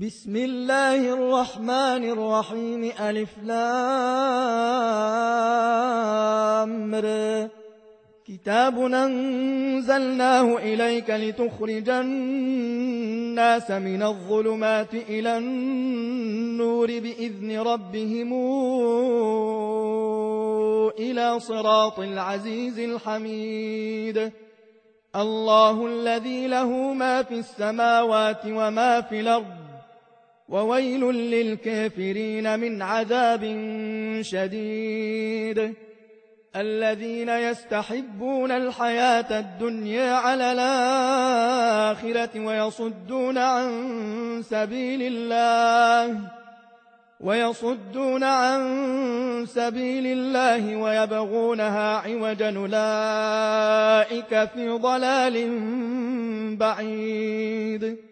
بسم الله الرحمن الرحيم ألف لامر. كتاب أنزلناه إليك لتخرج الناس من الظلمات إلى النور بإذن ربهم إلى صراط العزيز الحميد. الله الذي له ما في السماوات وما في الأرض وويل للكافرين من عذاب شديد. الذين يستحبون الحياة الدنيا على الآخرة ويصدون عن سبيل الله ويصدون عن سبيل الله ويبغونها عوجا أولئك في ضلال بعيد.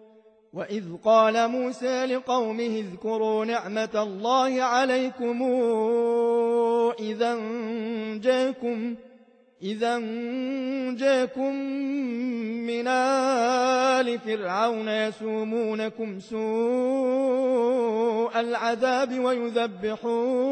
وإذ قال موسى لقومه اذكروا نعمة الله عليكم إذا جاكم إذا جاكم من آل فرعون يسومونكم سوء العذاب ويذبحون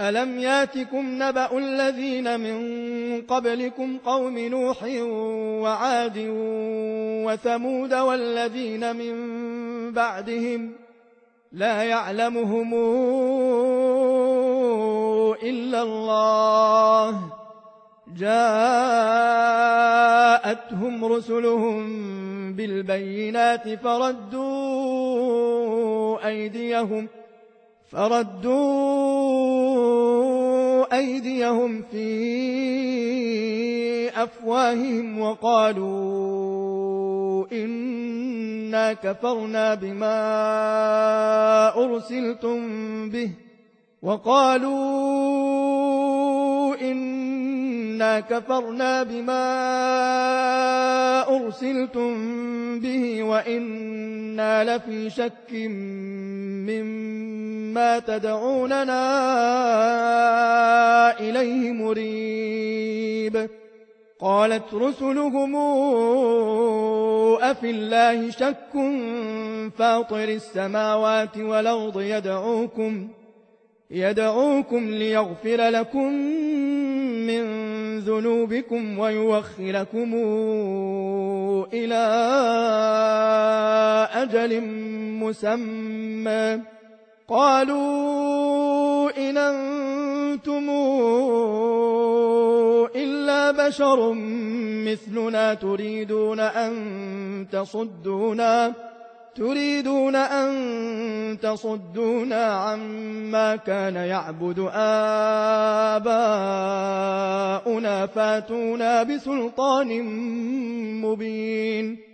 ألم ياتكم نبأ الذين من قبلكم قوم نوح وعاد وثمود والذين من بعدهم لا يعلمهم إلا الله جاءتهم رسلهم بالبينات فردوا أيديهم فردوا أيديهم في أفواههم وقالوا إنا كفرنا بما أرسلتم به وقالوا إنا كفرنا بما أرسلتم به وإنا لفي شك مما تدعوننا إليه مريب. قالت رسلهم أفي الله شك فاطر السماوات والأرض يدعوكم يدعوكم ليغفر لكم من ذنوبكم ويوخركم إلى أجل مسمى. قالوا إن أنتم إلا بشر مثلنا تريدون أن تصدونا تريدون أن تصدونا عما كان يعبد آباؤنا فاتونا بسلطان مبين.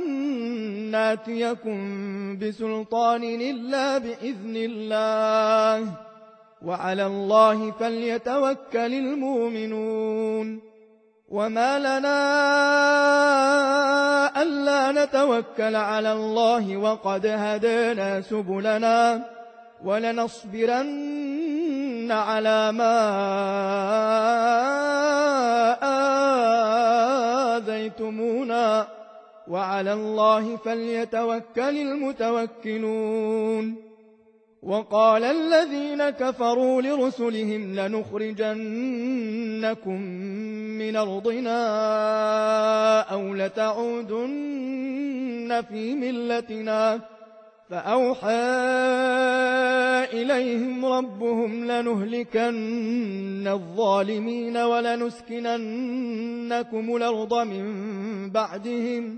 ناتيكم بسلطان إلا بإذن الله وعلى الله فليتوكل المؤمنون. وما لنا ألا نتوكل على الله وقد هدينا سبلنا ولنصبرن على ما وعلى الله فليتوكل المتوكلون. وقال الذين كفروا لرسلهم لنخرجنكم من أرضنا أو لتعودن في ملتنا. فأوحى إليهم ربهم لنهلكن الظالمين ولنسكننكم الأرض من بعدهم.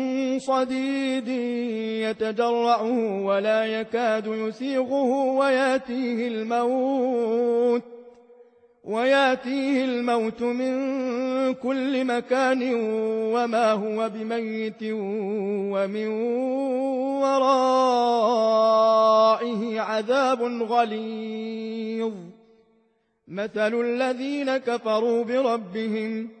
صديد يتجرعه ولا يكاد يسيغه وياتيه الموت وياتيه الموت من كل مكان وما هو بميت ومن ورائه عذاب غليظ. مثل الذين كفروا بربهم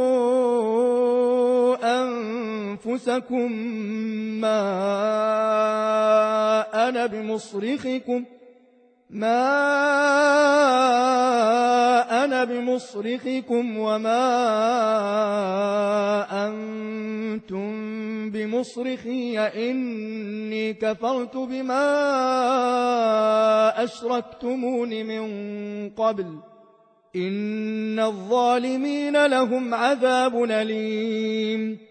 أنفسكم ما أنا بمصرخكم ما أنا بمصرخكم وما أنتم بمصرخي إني كفرت بما أشركتمون من قبل. إن الظالمين لهم عذاب أليم.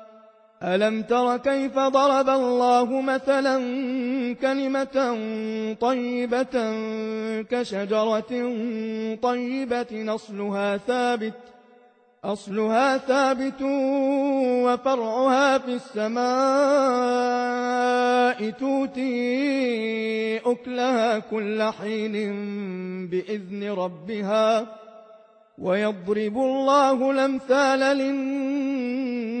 ألم تر كيف ضرب الله مثلا كلمة طيبة كشجرة طيبة نصلها ثابت أصلها ثابت وفرعها في السماء توتي أكلها كل حين بإذن ربها ويضرب الله الأمثال للناس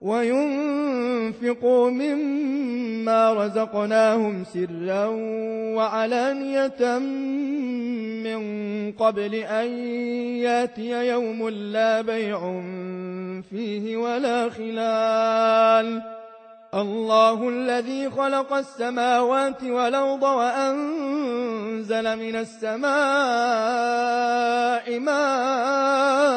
وينفقوا مما رزقناهم سرا وعلانية من قبل أن يأتي يوم لا بيع فيه ولا خلال. الله الذي خلق السماوات والأرض وأنزل من السماء ماء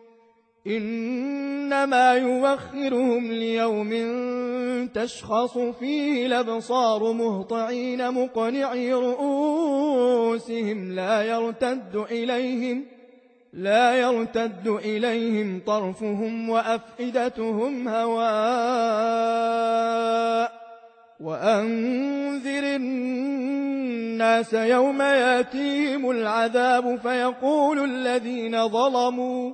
إنما يوخرهم ليوم تشخص فيه الأبصار مهطعين مقنعي رؤوسهم لا يرتد إليهم لا يرتد إليهم طرفهم وأفئدتهم هواء. وأنذر الناس يوم يأتيهم العذاب فيقول الذين ظلموا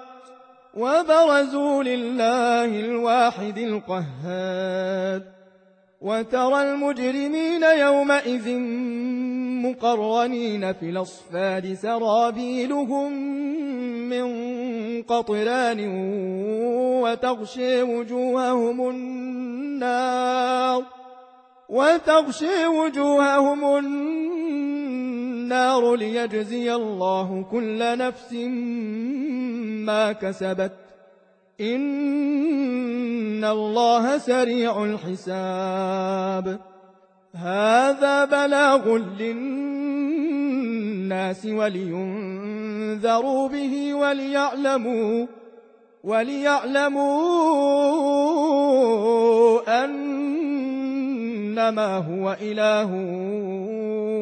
وبرزوا لله الواحد القهار. وترى المجرمين يومئذ مقرنين في الأصفاد سرابيلهم من قطران وتغشي وجوههم النار. وتغشي وجوههم النار ليجزي الله كل نفس ما كسبت إن الله سريع الحساب هذا بلاغ للناس ولينذروا به وليعلموا وليعلموا أنما هو إله